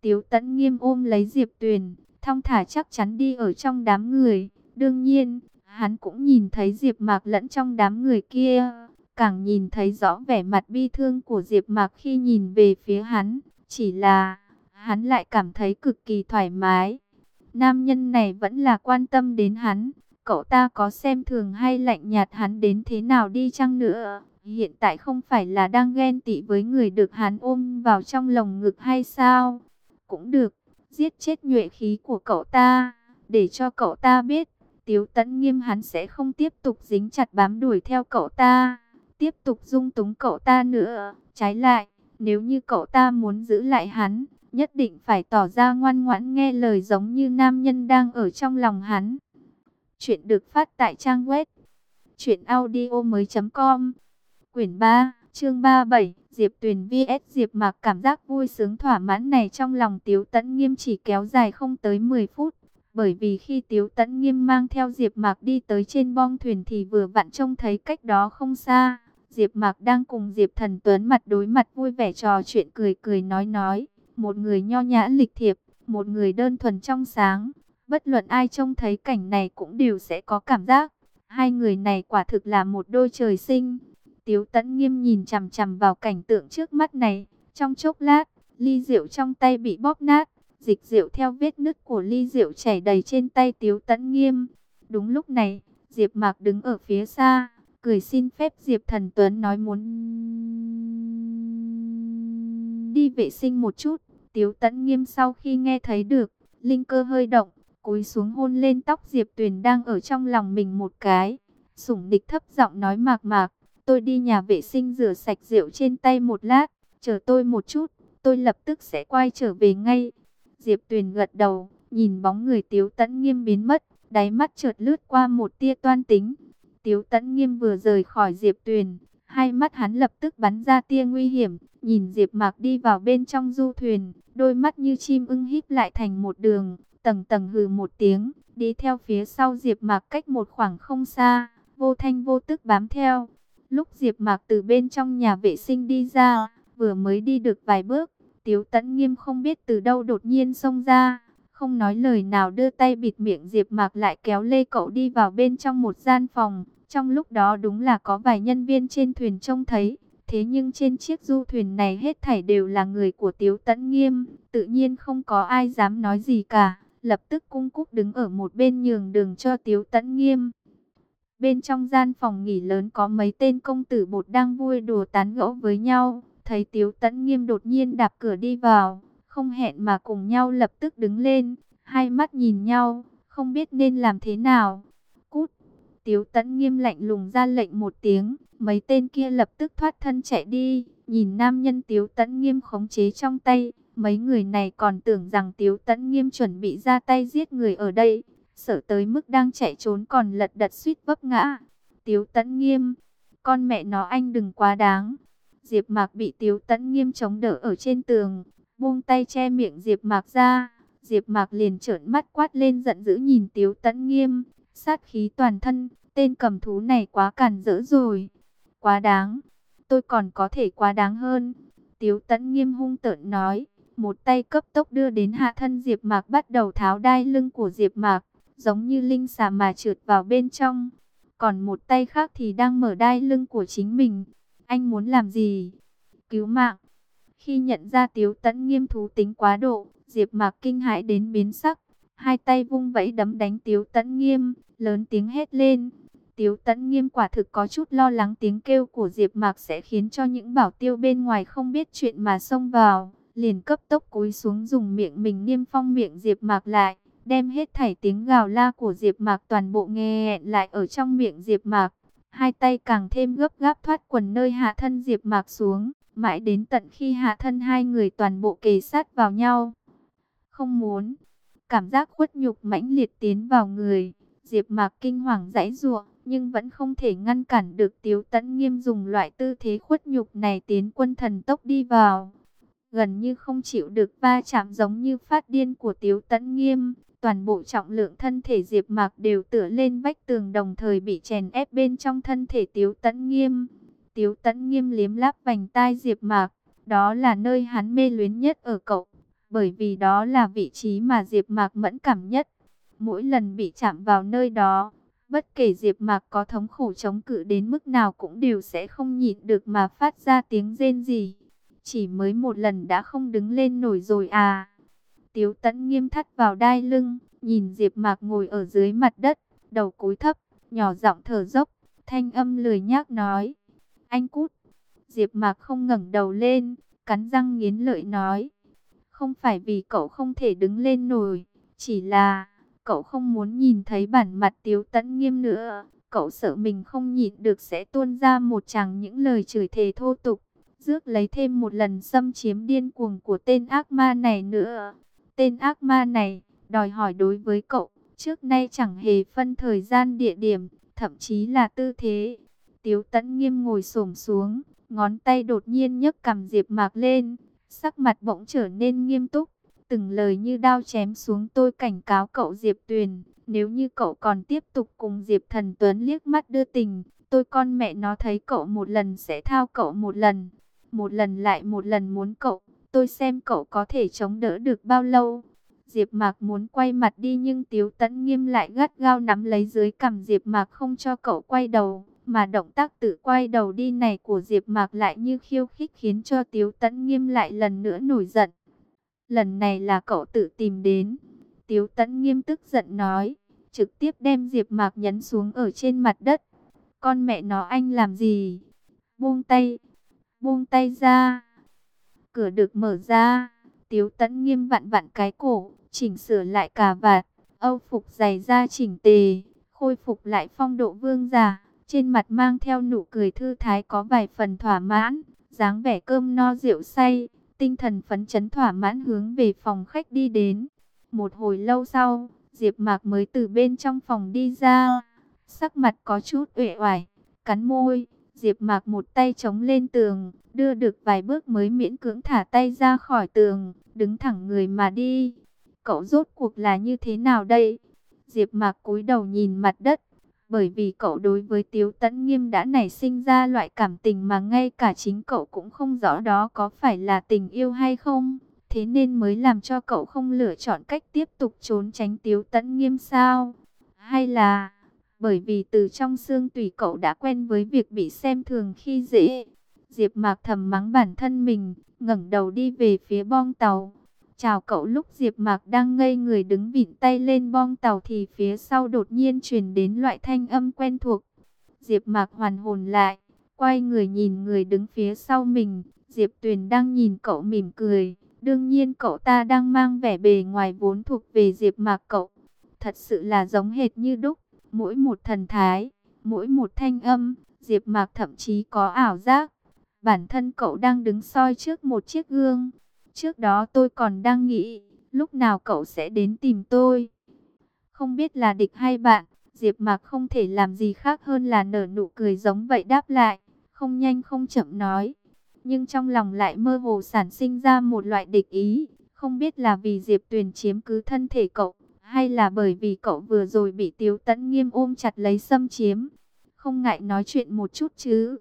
Speaker 1: Tiếu Tấn Nghiêm ôm lấy Diệp Tuyền, thong thả chắc chắn đi ở trong đám người. Đương nhiên, hắn cũng nhìn thấy Diệp Mạc lẫn trong đám người kia, càng nhìn thấy rõ vẻ mặt bi thương của Diệp Mạc khi nhìn về phía hắn, chỉ là hắn lại cảm thấy cực kỳ thoải mái. Nam nhân này vẫn là quan tâm đến hắn, cậu ta có xem thường hay lạnh nhạt hắn đến thế nào đi chăng nữa, hiện tại không phải là đang ghen tị với người được hắn ôm vào trong lồng ngực hay sao? Cũng được, giết chết nhuệ khí của cậu ta, để cho cậu ta biết, Tiếu Tấn Nghiêm hắn sẽ không tiếp tục dính chặt bám đuổi theo cậu ta, tiếp tục dung túng cậu ta nữa. Trái lại, nếu như cậu ta muốn giữ lại hắn, nhất định phải tỏ ra ngoan ngoãn nghe lời giống như nam nhân đang ở trong lòng hắn. Chuyện được phát tại trang web truyệnaudiomoi.com. Quyển 3, chương 37. Diệp Tuyền vs Diệp Mạc cảm giác vui sướng thỏa mãn này trong lòng Tiếu Tấn Nghiêm chỉ kéo dài không tới 10 phút, bởi vì khi Tiếu Tấn Nghiêm mang theo Diệp Mạc đi tới trên bong thuyền thì vừa vặn trông thấy cách đó không xa, Diệp Mạc đang cùng Diệp Thần Tuấn mặt đối mặt vui vẻ trò chuyện cười cười nói nói, một người nho nhã lịch thiệp, một người đơn thuần trong sáng, bất luận ai trông thấy cảnh này cũng đều sẽ có cảm giác hai người này quả thực là một đôi trời sinh. Tiếu Tấn Nghiêm nhìn chằm chằm vào cảnh tượng trước mắt này, trong chốc lát, ly rượu trong tay bị bóp nát, dịch rượu theo vết nứt của ly rượu chảy đầy trên tay Tiếu Tấn Nghiêm. Đúng lúc này, Diệp Mạc đứng ở phía xa, cười xin phép Diệp Thần Tuấn nói muốn đi vệ sinh một chút. Tiếu Tấn Nghiêm sau khi nghe thấy được, linh cơ hơi động, cúi xuống hôn lên tóc Diệp Tuyền đang ở trong lòng mình một cái. Sủng địch thấp giọng nói mạc mạc, tôi đi nhà vệ sinh rửa sạch rượu trên tay một lát, chờ tôi một chút, tôi lập tức sẽ quay trở về ngay. Diệp Tuyền gật đầu, nhìn bóng người Tiếu Tấn Nghiêm biến mất, đáy mắt chợt lướt qua một tia toan tính. Tiếu Tấn Nghiêm vừa rời khỏi Diệp Tuyền, hai mắt hắn lập tức bắn ra tia nguy hiểm, nhìn Diệp Mạc đi vào bên trong du thuyền, đôi mắt như chim ưng híp lại thành một đường, tầng tầng hừ một tiếng, đi theo phía sau Diệp Mạc cách một khoảng không xa, vô thanh vô tức bám theo. Lúc Diệp Mạc từ bên trong nhà vệ sinh đi ra, vừa mới đi được vài bước, Tiếu Tấn Nghiêm không biết từ đâu đột nhiên xông ra, không nói lời nào đưa tay bịt miệng Diệp Mạc lại kéo lê cậu đi vào bên trong một gian phòng. Trong lúc đó đúng là có vài nhân viên trên thuyền trông thấy, thế nhưng trên chiếc du thuyền này hết thảy đều là người của Tiếu Tấn Nghiêm, tự nhiên không có ai dám nói gì cả, lập tức cung cúc đứng ở một bên nhường đường cho Tiếu Tấn Nghiêm. Bên trong gian phòng nghỉ lớn có mấy tên công tử bột đang vui đùa tán gẫu với nhau, thấy Tiếu Tấn Nghiêm đột nhiên đạp cửa đi vào, không hẹn mà cùng nhau lập tức đứng lên, hai mắt nhìn nhau, không biết nên làm thế nào. Tiếu Tấn Nghiêm lạnh lùng ra lệnh một tiếng, mấy tên kia lập tức thoát thân chạy đi, nhìn nam nhân Tiếu Tấn Nghiêm khống chế trong tay, mấy người này còn tưởng rằng Tiếu Tấn Nghiêm chuẩn bị ra tay giết người ở đây, sợ tới mức đang chạy trốn còn lật đật suýt vấp ngã. Tiếu Tấn Nghiêm, con mẹ nó anh đừng quá đáng. Diệp Mạc bị Tiếu Tấn Nghiêm chống đỡ ở trên tường, buông tay che miệng Diệp Mạc ra. Diệp Mạc liền trợn mắt quát lên giận dữ nhìn Tiếu Tấn Nghiêm, sát khí toàn thân, tên cầm thú này quá càn rỡ rồi. Quá đáng, tôi còn có thể quá đáng hơn. Tiếu tẫn Nghiêm hung tợn nói, một tay cấp tốc đưa đến hạ thân Diệp Mạc bắt đầu tháo đai lưng của Diệp Mạc, giống như linh xà mà trượt vào bên trong. Còn một tay khác thì đang mở đai lưng của chính mình. Anh muốn làm gì? Cứu mạng. Khi nhận ra Tiếu Tấn nghiêm thú tính quá độ, Diệp Mạc kinh hãi đến biến sắc, hai tay vung vẫy đấm đánh Tiếu Tấn nghiêm, lớn tiếng hét lên. Tiếu tẫn nghiêm quả thực có chút lo lắng tiếng kêu của Diệp Mạc sẽ khiến cho những bảo tiêu bên ngoài không biết chuyện mà xông vào, liền cấp tốc cúi xuống dùng miệng mình niêm phong miệng Diệp Mạc lại, đem hết thảy tiếng gào la của Diệp Mạc toàn bộ nghe lại ở trong miệng Diệp Mạc. Hai tay càng thêm gấp gáp thoát quần nơi hạ thân Diệp Mạc xuống, mãi đến tận khi hạ thân hai người toàn bộ kề sát vào nhau. Không muốn, cảm giác khuất nhục mãnh liệt tiến vào người, Diệp Mạc kinh hoàng giãy giụa, nhưng vẫn không thể ngăn cản được Tiếu Tấn Nghiêm dùng loại tư thế khuất nhục này tiến quân thần tốc đi vào. Gần như không chịu được va chạm giống như phát điên của Tiếu Tấn Nghiêm, toàn bộ trọng lượng thân thể Diệp Mạc đều tựa lên vách tường đồng thời bị chèn ép bên trong thân thể Tiếu Tấn Nghiêm. Tiếu Tấn Nghiêm liếm láp vành tai Diệp Mạc, đó là nơi hắn mê luyến nhất ở cậu, bởi vì đó là vị trí mà Diệp Mạc mẫn cảm nhất. Mỗi lần bị chạm vào nơi đó, bất kể Diệp Mạc có thống khổ chống cự đến mức nào cũng đều sẽ không nhịn được mà phát ra tiếng rên rỉ. Chỉ mới một lần đã không đứng lên nổi rồi à. Tiếu Tấn nghiêm thắt vào đai lưng, nhìn Diệp Mạc ngồi ở dưới mặt đất, đầu cúi thấp, nhỏ giọng thở dốc, thanh âm lười nhác nói: "Anh cút." Diệp Mạc không ngẩng đầu lên, cắn răng nghiến lợi nói: "Không phải vì cậu không thể đứng lên nổi, chỉ là cậu không muốn nhìn thấy bản mặt Tiếu Tấn Nghiêm nữa, cậu sợ mình không nhịn được sẽ tuôn ra một tràng những lời chửi thề thô tục, rước lấy thêm một lần xâm chiếm điên cuồng của tên ác ma này nữa." Tên ác ma này, đòi hỏi đối với cậu, trước nay chẳng hề phân thời gian địa điểm, thậm chí là tư thế. Tiếu tẫn nghiêm ngồi xổm xuống, ngón tay đột nhiên nhấc cầm Diệp Mạc lên, sắc mặt bỗng trở nên nghiêm túc, từng lời như đao chém xuống tôi cảnh cáo cậu Diệp Tuyền, nếu như cậu còn tiếp tục cùng Diệp Thần Tuấn liếc mắt đưa tình, tôi con mẹ nó thấy cậu một lần sẽ thao cậu một lần, một lần lại một lần muốn cậu tôi xem cậu có thể chống đỡ được bao lâu. Diệp Mạc muốn quay mặt đi nhưng Tiếu Tấn Nghiêm lại gắt gao nắm lấy dưới cằm Diệp Mạc không cho cậu quay đầu, Mà động tác tự quay đầu đi này của Diệp Mạc lại như khiêu khích khiến cho Tiếu Tấn Nghiêm lại lần nữa nổi giận. Lần này là cậu tự tìm đến. Tiếu Tẫn Nghiêm tức giận nói, trực tiếp đem Diệp Mạc nhấn xuống ở trên mặt đất. Con mẹ nó anh làm gì? Buông tay, buông tay ra. Cửa được mở ra, Tiếu Tẫn Nghiêm vặn vặn cái cổ, chỉnh sửa lại cà vạt, âu phục giày da chỉnh tề, khôi phục lại phong độ vương giả, trên mặt mang theo nụ cười thư thái có vài phần thỏa mãn, dáng vẻ cơm no rượu say, tinh thần phấn chấn thỏa mãn hướng về phòng khách đi đến. Một hồi lâu sau, Diệp Mạc mới từ bên trong phòng đi ra, sắc mặt có chút uể oải, cắn môi, Diệp Mạc một tay chống lên tường, đưa được vài bước mới miễn cưỡng thả tay ra khỏi tường, đứng thẳng người mà đi. Cậu rốt cuộc là như thế nào đây? Diệp Mạc cúi đầu nhìn mặt đất, bởi vì cậu đối với Tiếu Tấn Nghiêm đã nảy sinh ra loại cảm tình mà ngay cả chính cậu cũng không rõ đó có phải là tình yêu hay không. Thế nên mới làm cho cậu không lựa chọn cách tiếp tục trốn tránh Tiếu Tấn Nghiêm sao? Hay là bởi vì từ trong xương tùy cậu đã quen với việc bị xem thường khi dễ? Diệp Mạc thầm mắng bản thân mình, ngẩng đầu đi về phía bong tàu. Chào cậu lúc Diệp Mạc đang ngây người đứng vịn tay lên bong tàu thì phía sau đột nhiên truyền đến loại thanh âm quen thuộc. Diệp Mạc hoàn hồn lại, quay người nhìn người đứng phía sau mình, Diệp Tuyền đang nhìn cậu mỉm cười. Đương nhiên cậu ta đang mang vẻ bề ngoài vốn thuộc về Diệp Mạc cậu. Thật sự là giống hệt như đúc, mỗi một thần thái, mỗi một thanh âm, Diệp Mạc thậm chí có ảo giác. Bản thân cậu đang đứng soi trước một chiếc gương. Trước đó tôi còn đang nghĩ, lúc nào cậu sẽ đến tìm tôi. Không biết là địch hay bạn, Diệp Mạc không thể làm gì khác hơn là nở nụ cười giống vậy đáp lại, không nhanh không chậm nói. Nhưng trong lòng lại mơ hồ sản sinh ra một loại địch ý, không biết là vì Diệp Tuyền chiếm cứ thân thể cậu, hay là bởi vì cậu vừa rồi bị Tiếu Tấn Nghiêm ôm chặt lấy xâm chiếm. Không ngại nói chuyện một chút chứ.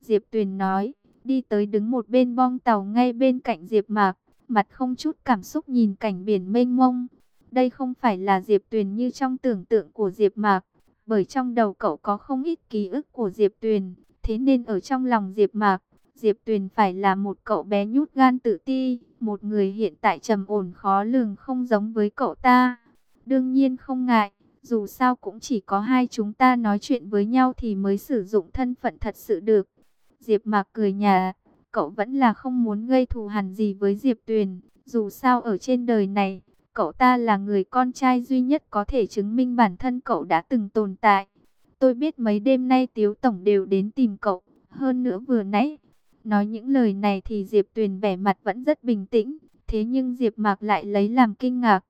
Speaker 1: Diệp Tuyền nói, đi tới đứng một bên bong tàu ngay bên cạnh Diệp Mạc, mặt không chút cảm xúc nhìn cảnh biển mênh mông. Đây không phải là Diệp Tuyền như trong tưởng tượng của Diệp Mạc, bởi trong đầu cậu có không ít ký ức của Diệp Tuyền, thế nên ở trong lòng Diệp Mạc, Diệp Tuyền phải là một cậu bé nhút gan tự ti, một người hiện tại trầm ổn khó lường không giống với cậu ta. Đương nhiên không ngại, dù sao cũng chỉ có hai chúng ta nói chuyện với nhau thì mới sử dụng thân phận thật sự được. Diệp Mạc cười nhà, cậu vẫn là không muốn gây thù hằn gì với Diệp Tuyền, dù sao ở trên đời này, cậu ta là người con trai duy nhất có thể chứng minh bản thân cậu đã từng tồn tại. Tôi biết mấy đêm nay Tiếu Tổng đều đến tìm cậu, hơn nữa vừa nãy, nói những lời này thì Diệp Tuyền vẻ mặt vẫn rất bình tĩnh, thế nhưng Diệp Mạc lại lấy làm kinh ngạc.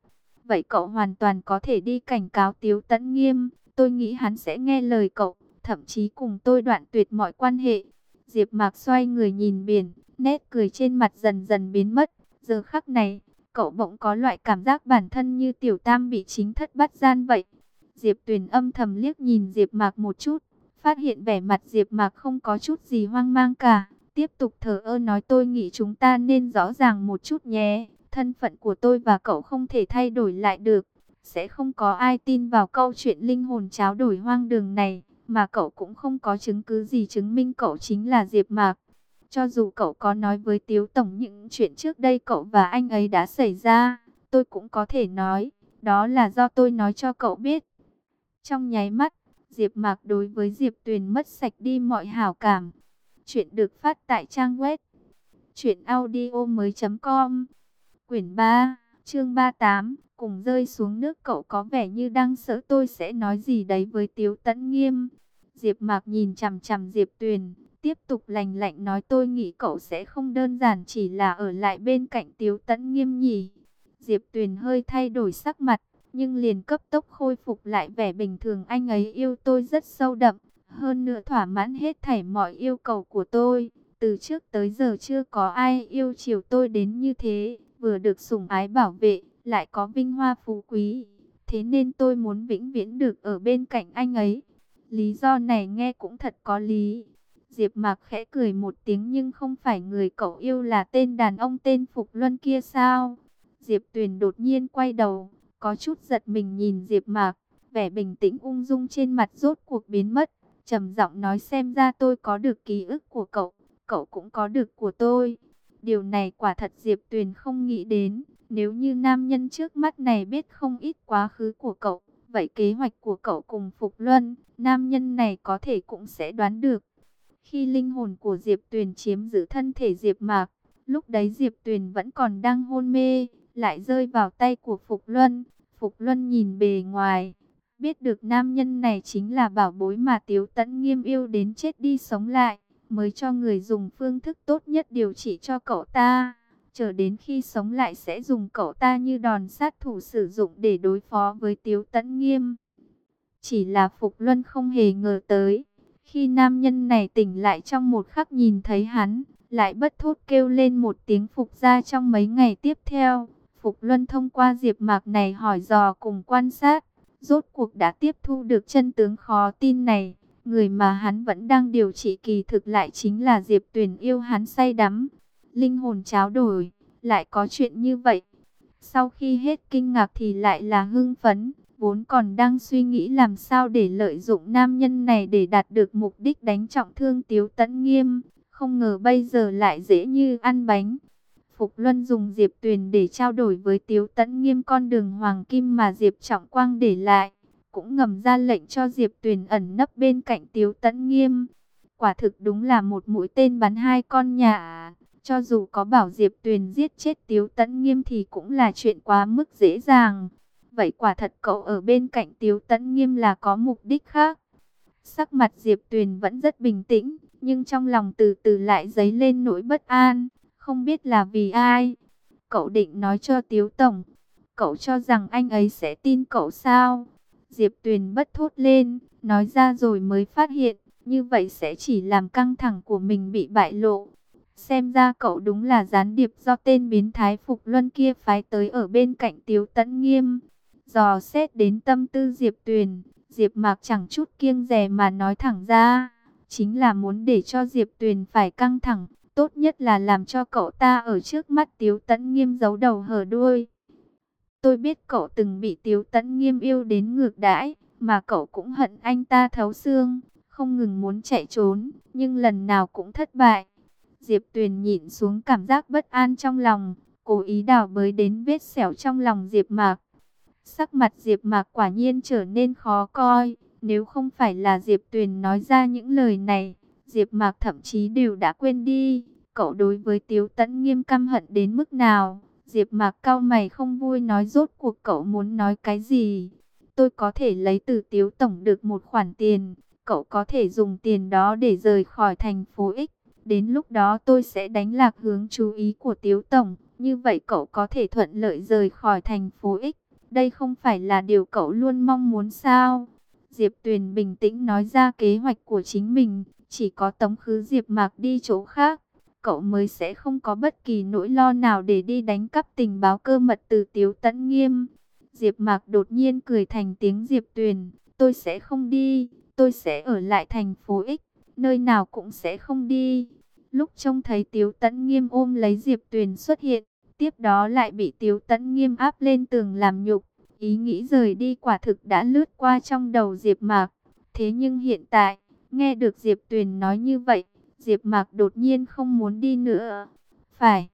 Speaker 1: Vậy cậu hoàn toàn có thể đi cảnh cáo Tiếu Tấn Nghiêm, tôi nghĩ hắn sẽ nghe lời cậu, thậm chí cùng tôi đoạn tuyệt mọi quan hệ. Diệp Mạc xoay người nhìn biển, nét cười trên mặt dần dần biến mất. Giờ khắc này, cậu bỗng có loại cảm giác bản thân như tiểu tam bị chính thất bắt gian vậy. Diệp Tuyền âm thầm liếc nhìn Diệp Mạc một chút, phát hiện vẻ mặt Diệp Mạc không có chút gì hoang mang cả, tiếp tục thở ơ nói tôi nghĩ chúng ta nên rõ ràng một chút nhé, thân phận của tôi và cậu không thể thay đổi lại được, sẽ không có ai tin vào câu chuyện linh hồn tráo đổi hoang đường này mà cậu cũng không có chứng cứ gì chứng minh cậu chính là Diệp Mạc. Cho dù cậu có nói với Tiếu Tổng những chuyện trước đây cậu và anh ấy đã xảy ra, tôi cũng có thể nói, đó là do tôi nói cho cậu biết. Trong nháy mắt, Diệp Mạc đối với Diệp Tuyền mất sạch đi mọi hảo cảm. Chuyện được phát tại trang web truyệnaudiomoi.com. Quyển 3, chương 38, cùng rơi xuống nước cậu có vẻ như đang sợ tôi sẽ nói gì đấy với Tiếu Tấn Nghiêm. Diệp Mạc nhìn chằm chằm Diệp Tuyền, tiếp tục lạnh lạnh nói tôi nghĩ cậu sẽ không đơn giản chỉ là ở lại bên cạnh Tiếu Tấn Nghiêm nhỉ. Diệp Tuyền hơi thay đổi sắc mặt, nhưng liền cấp tốc khôi phục lại vẻ bình thường anh ấy yêu tôi rất sâu đậm, hơn nữa thỏa mãn hết thảy mọi yêu cầu của tôi. Từ trước tới giờ chưa có ai yêu chiều tôi đến như thế, vừa được sủng ái bảo vệ, lại có vinh hoa phú quý. Thế nên tôi muốn vĩnh viễn được ở bên cạnh anh ấy. Lý do này nghe cũng thật có lý. Diệp Mạc khẽ cười một tiếng nhưng không phải người cậu yêu là tên đàn ông tên Phục Luân kia sao? Diệp Tuyền đột nhiên quay đầu, có chút giật mình nhìn Diệp Mạc, vẻ bình tĩnh ung dung trên mặt rốt cuộc biến mất, trầm giọng nói xem ra tôi có được ký ức của cậu, cậu cũng có được của tôi. Điều này quả thật Diệp Tuyền không nghĩ đến, nếu như nam nhân trước mắt này biết không ít quá khứ của cậu, vậy kế hoạch của cậu cùng Phục Luân, nam nhân này có thể cũng sẽ đoán được. Khi linh hồn của Diệp Tuyền chiếm giữ thân thể Diệp Mạc, lúc đấy Diệp Tuyền vẫn còn đang hôn mê, lại rơi vào tay của Phục Luân. Phục Luân nhìn bề ngoài, biết được nam nhân này chính là bảo bối mà Tiếu Tấn Nghiêm yêu đến chết đi sống lại, mới cho người dùng phương thức tốt nhất điều trị cho cậu ta. Chờ đến khi sống lại sẽ dùng cậu ta như đòn sát thủ sử dụng để đối phó với Tiếu Tấn Nghiêm. Chỉ là Phục Luân không hề ngờ tới, khi nam nhân này tỉnh lại trong một khắc nhìn thấy hắn, lại bất thốt kêu lên một tiếng Phục ra trong mấy ngày tiếp theo. Phục Luân thông qua diệp mạc này hỏi dò cùng quan sát, rốt cuộc đã tiếp thu được chân tướng khó tin này. Người mà hắn vẫn đang điều trị kỳ thực lại chính là Diệp Tuyền yêu hắn say đắm. Linh hồn tráo đổi, lại có chuyện như vậy. Sau khi hết kinh ngạc thì lại là hưng phấn, vốn còn đang suy nghĩ làm sao để lợi dụng nam nhân này để đạt được mục đích đánh trọng thương Tiếu Tấn Nghiêm. Không ngờ bây giờ lại dễ như ăn bánh. Phục Luân dùng Diệp Tuyền để trao đổi với Tiếu Tấn Nghiêm con đường Hoàng Kim mà Diệp Trọng Quang để lại. Cũng ngầm ra lệnh cho Diệp Tuyền ẩn nấp bên cạnh Tiếu Tấn Nghiêm. Quả thực đúng là một mũi tên bắn hai con nhà. Cho dù có bảo Diệp Tuyền giết chết Tiếu Tấn Nghiêm thì cũng là chuyện quá mức dễ dàng. Vậy quả thật cậu ở bên cạnh Tiếu Tấn Nghiêm là có mục đích khác. Sắc mặt Diệp Tuyền vẫn rất bình tĩnh, nhưng trong lòng từ từ lại dấy lên nỗi bất an, không biết là vì ai. Cậu định nói cho Tiếu Tổng, cậu cho rằng anh ấy sẽ tin cậu sao? Diệp Tuyền bất thốt lên, nói ra rồi mới phát hiện, như vậy sẽ chỉ làm căng thẳng của mình bị bại lộ. Xem ra cậu đúng là gián điệp do tên biến thái Phục Luân kia phái tới ở bên cạnh Tiếu Tấn Nghiêm. Dò xét đến tâm tư Diệp Tuyền, Diệp Mạc chẳng chút kiêng dè mà nói thẳng ra, chính là muốn để cho Diệp Tuyền phải căng thẳng, tốt nhất là làm cho cậu ta ở trước mắt Tiếu Tấn Nghiêm giấu đầu hở đuôi. Tôi biết cậu từng bị Tiếu Tấn Nghiêm yêu đến ngược đãi, mà cậu cũng hận anh ta thấu xương, không ngừng muốn chạy trốn, nhưng lần nào cũng thất bại. Diệp Tuyền nhịn xuống cảm giác bất an trong lòng, cố ý đào bới đến vết sẹo trong lòng Diệp Mạc. Sắc mặt Diệp Mạc quả nhiên trở nên khó coi, nếu không phải là Diệp Tuyền nói ra những lời này, Diệp Mạc thậm chí đều đã quên đi, cậu đối với Tiếu Tấn nghiêm căm hận đến mức nào. Diệp Mạc cau mày không vui nói rốt cuộc cậu muốn nói cái gì? Tôi có thể lấy từ Tiếu tổng được một khoản tiền, cậu có thể dùng tiền đó để rời khỏi thành phố X. Đến lúc đó tôi sẽ đánh lạc hướng chú ý của Tiếu tổng, như vậy cậu có thể thuận lợi rời khỏi thành phố X. Đây không phải là điều cậu luôn mong muốn sao? Diệp Tuyền bình tĩnh nói ra kế hoạch của chính mình, chỉ có tống khứ Diệp Mạc đi chỗ khác, cậu mới sẽ không có bất kỳ nỗi lo nào để đi đánh cắp tình báo cơ mật từ Tiếu Tấn Nghiêm. Diệp Mạc đột nhiên cười thành tiếng Diệp Tuyền, tôi sẽ không đi, tôi sẽ ở lại thành phố X, nơi nào cũng sẽ không đi. Lúc trông thấy Tiếu Tấn Nghiêm ôm lấy Diệp Tuyền xuất hiện, tiếp đó lại bị Tiếu Tấn Nghiêm áp lên tường làm nhục. Ý nghĩ rời đi quả thực đã lướt qua trong đầu Diệp Mạc. Thế nhưng hiện tại, nghe được Diệp Tuyền nói như vậy, Diệp Mạc đột nhiên không muốn đi nữa. Phải,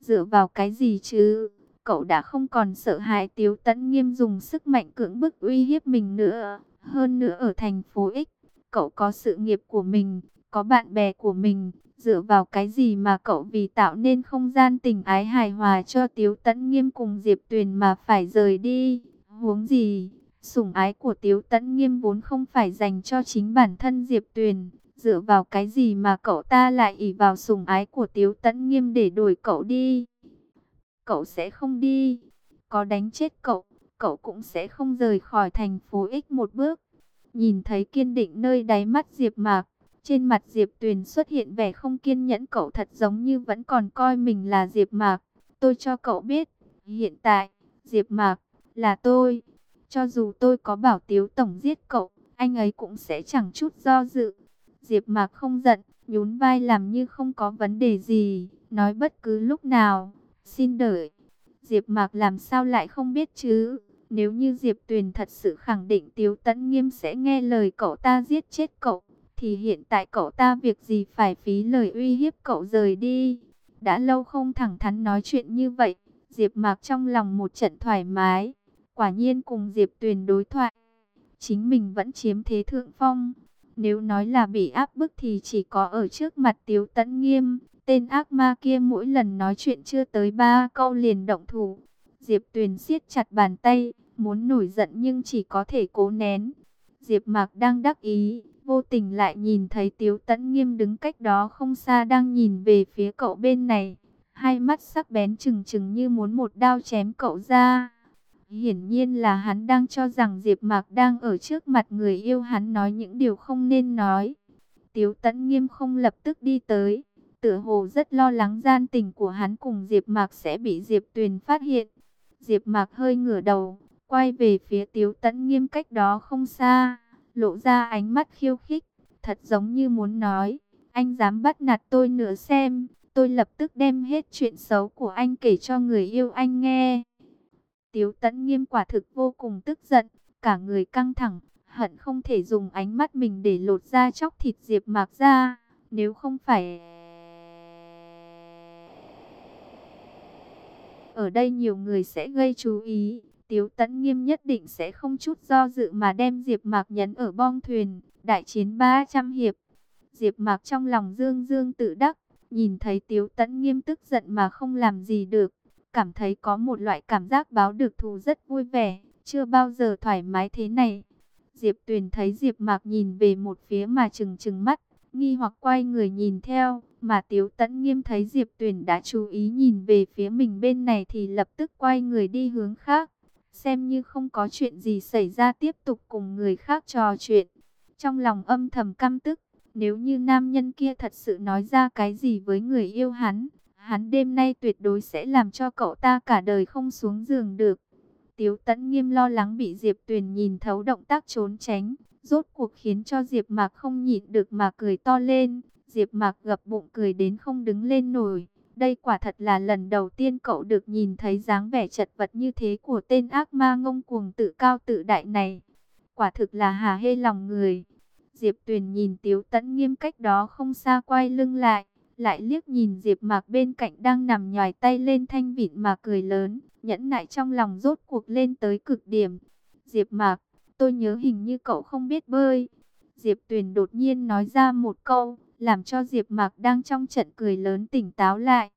Speaker 1: dựa vào cái gì chứ? Cậu đã không còn sợ hãi Tiếu Tấn Nghiêm dùng sức mạnh cưỡng bức uy hiếp mình nữa. Hơn nữa ở thành phố X, cậu có sự nghiệp của mình, có bạn bè của mình, dựa vào cái gì mà cậu vì tạo nên không gian tình ái hài hòa cho Tiếu Tấn Nghiêm cùng Diệp Tuyền mà phải rời đi? Huống gì? Sủng ái của Tiếu Tấn Nghiêm vốn không phải dành cho chính bản thân Diệp Tuyền, dựa vào cái gì mà cậu ta lại ỷ vào sủng ái của Tiếu Tấn Nghiêm để đổi cậu đi? Cậu sẽ không đi, có đánh chết cậu, cậu cũng sẽ không rời khỏi thành phố X một bước. Nhìn thấy kiên định nơi đáy mắt Diệp Mạc, trên mặt Diệp Tuyền xuất hiện vẻ không kiên nhẫn cậu thật giống như vẫn còn coi mình là Diệp Mạc. Tôi cho cậu biết, hiện tại, Diệp Mạc, là tôi. Cho dù tôi có bảo Tiếu Tổng giết cậu, anh ấy cũng sẽ chẳng chút do dự. Diệp Mạc không giận, nhún vai làm như không có vấn đề gì, nói bất cứ lúc nào, xin đợi. Diệp Mạc làm sao lại không biết chứ? Nếu như Diệp Tuyền thật sự khẳng định Tiếu Tấn Nghiêm sẽ nghe lời cậu ta giết chết cậu, thì hiện tại cậu ta việc gì phải phí lời uy hiếp cậu rời đi. Đã lâu không thẳng thắn nói chuyện như vậy, Diệp Mạc trong lòng một trận thoải mái. Quả nhiên cùng Diệp Tuyền đối thoại, chính mình vẫn chiếm thế thượng phong. Nếu nói là bị áp bức thì chỉ có ở trước mặt Tiếu Tấn Nghiêm, tên ác ma kia mỗi lần nói chuyện chưa tới ba câu liền động thủ. Diệp Tuyền siết chặt bàn tay, muốn nổi giận nhưng chỉ có thể cố nén. Diệp Mạc đang đắc ý, vô tình lại nhìn thấy Tiếu Tấn Nghiêm đứng cách đó không xa đang nhìn về phía cậu bên này, hai mắt sắc bén trừng trừng như muốn một đao chém cậu ra. Hiển nhiên là hắn đang cho rằng Diệp Mạc đang ở trước mặt người yêu hắn nói những điều không nên nói. Tiếu Tấn Nghiêm không lập tức đi tới, tựa hồ rất lo lắng gian tình của hắn cùng Diệp Mạc sẽ bị Diệp Tuyền phát hiện. Diệp Mạc hơi ngửa đầu, quay về phía Tiếu Tấn Nghiêm cách đó không xa, lộ ra ánh mắt khiêu khích, thật giống như muốn nói, anh dám bắt nạt tôi nữa xem, tôi lập tức đem hết chuyện xấu của anh kể cho người yêu anh nghe. Tiếu Tấn Nghiêm quả thực vô cùng tức giận, cả người căng thẳng, hận không thể dùng ánh mắt mình để lột ra chóc thịt Diệp Mạc ra, nếu không phải ở đây nhiều người sẽ gây chú ý, Tiếu Tấn Nghiêm nhất định sẽ không chút do dự mà đem Diệp Mạc nhấn ở bong thuyền, đại chiến 300 hiệp. Diệp Mạc trong lòng dương dương tự đắc, nhìn thấy Tiếu Tấn Nghiêm tức giận mà không làm gì được, cảm thấy có một loại cảm giác báo được thù rất vui vẻ, chưa bao giờ thoải mái thế này. Diệp Tuyền thấy Diệp Mạc nhìn về một phía mà trừng trừng mắt, nghi hoặc quay người nhìn theo, mà Tiếu Tấn Nghiêm thấy Diệp Tuyền đã chú ý nhìn về phía mình bên này thì lập tức quay người đi hướng khác, xem như không có chuyện gì xảy ra tiếp tục cùng người khác trò chuyện. Trong lòng âm thầm căm tức, nếu như nam nhân kia thật sự nói ra cái gì với người yêu hắn, hắn đêm nay tuyệt đối sẽ làm cho cậu ta cả đời không xuống giường được. Tiếu Tẫn Nghiêm lo lắng bị Diệp Tuyền nhìn thấu động tác trốn tránh, rốt cuộc khiến cho Diệp Mạc không nhịn được mà cười to lên. Diệp Mạc gập bụng cười đến không đứng lên nổi. Đây quả thật là lần đầu tiên cậu được nhìn thấy dáng vẻ chật vật như thế của tên ác ma ngông cuồng tự cao tự đại này. Quả thực là hà hê lòng người. Diệp Tuyền nhìn Tiếu Tấn Nghiêm cách đó không xa quay lưng lại, lại liếc nhìn Diệp Mạc bên cạnh đang nằm nhòi tay lên thanh vịn mà cười lớn, nhẫn nại trong lòng rốt cuộc lên tới cực điểm. Diệp Mạc, tôi nhớ hình như cậu không biết bơi. Diệp Tuyền đột nhiên nói ra một câu, làm cho Diệp Mạc đang trong trận cười lớn tỉnh táo lại.